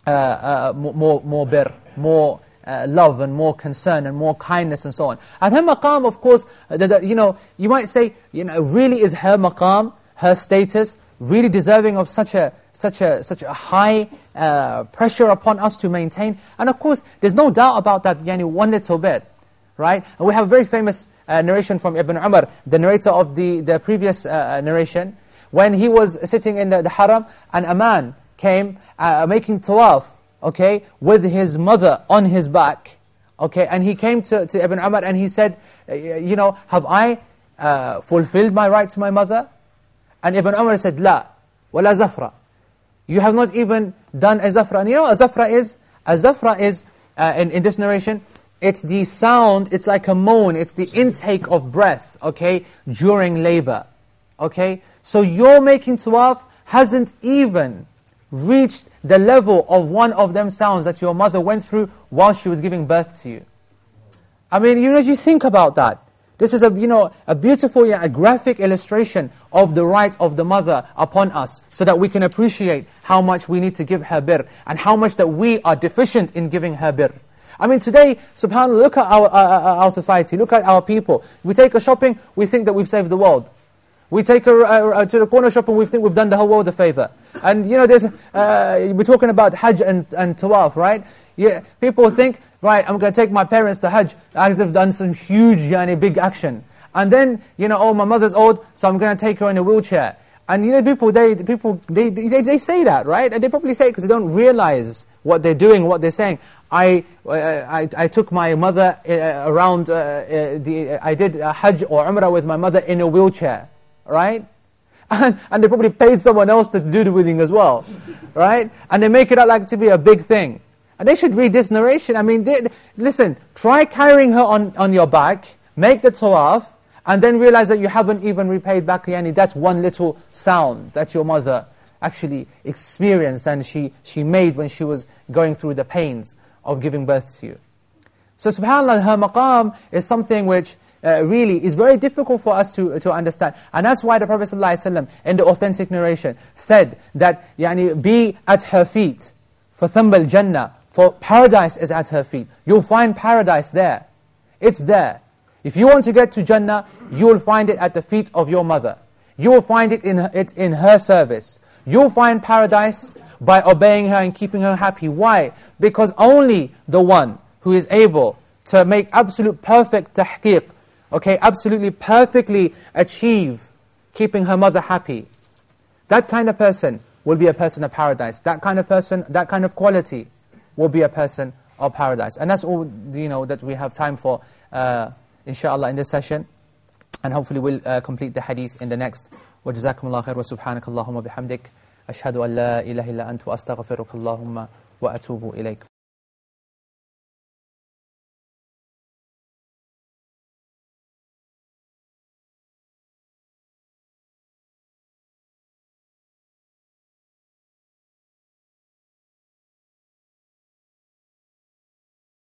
uh, uh more, more bir, more uh, love and more concern and more kindness and so on. And her maqam, of course, you know, you might say, you know, really is her maqam, her status, really deserving of such a, such a, such a high uh, pressure upon us to maintain. And of course, there's no doubt about that, yani one little bit. Right? And we have a very famous uh, narration from Ibn Umar, the narrator of the, the previous uh, narration, when he was sitting in the, the haram, and a man came uh, making tawaf, okay, with his mother on his back, okay, and he came to, to Ibn Umar and he said, uh, you know, have I uh, fulfilled my right to my mother? And Ibn Umar said, La, wala zafra. You have not even done a zafra. And you know a zafra is? A zafra is, uh, in, in this narration, it's the sound, it's like a moan, it's the intake of breath, okay, during labor. Okay? So your making tawaf hasn't even reached the level of one of them sounds that your mother went through while she was giving birth to you. I mean, you know, you think about that. This is a, you know, a beautiful, yeah, a graphic illustration of the right of the mother upon us so that we can appreciate how much we need to give her and how much that we are deficient in giving her. I mean, today, subhanAllah, look at our, uh, uh, our society, look at our people. We take a shopping, we think that we've saved the world. We take her uh, uh, to the corner shop and we think we've done the whole world a favor. And you know, there's, uh, we're talking about Hajj and, and Tawaf, right? Yeah, people think, right, I'm going to take my parents to Hajj as they've done some huge, yani, big action. And then, you know, oh, my mother's old, so I'm going to take her in a wheelchair. And you know, people, they, people, they, they, they say that, right? And they probably say it because they don't realize what they're doing, what they're saying. I, uh, I, I took my mother uh, around, uh, uh the, I did a Hajj or Umrah with my mother in a wheelchair right? And, and they probably paid someone else to do the wedding as well, right? And they make it out like to be a big thing. And they should read this narration. I mean, they, listen, try carrying her on, on your back, make the tawaf, and then realize that you haven't even repaid back yani that one little sound that your mother actually experienced and she, she made when she was going through the pains of giving birth to you. So subhanAllah, her maqam is something which uh, really is very difficult for us to, to understand. And that's why the Prophet ﷺ in the authentic narration said that yani, be at her feet for thambal jannah, for paradise is at her feet. You'll find paradise there. It's there. If you want to get to Jannah, you will find it at the feet of your mother. You will find it in, it in her service. You'll find paradise by obeying her and keeping her happy. Why? Because only the one who is able to make absolute perfect tahqiq okay, absolutely perfectly achieve keeping her mother happy, that kind of person will be a person of paradise. That kind of person, that kind of quality will be a person of paradise. And that's all you know that we have time for, uh, inshallah, in this session. And hopefully we'll uh, complete the hadith in the next. وجزاكم الله خير وسبحانك اللهم وبحمدك أشهد أن لا إله إلا أنت وأستغفرك اللهم وأتوب إليك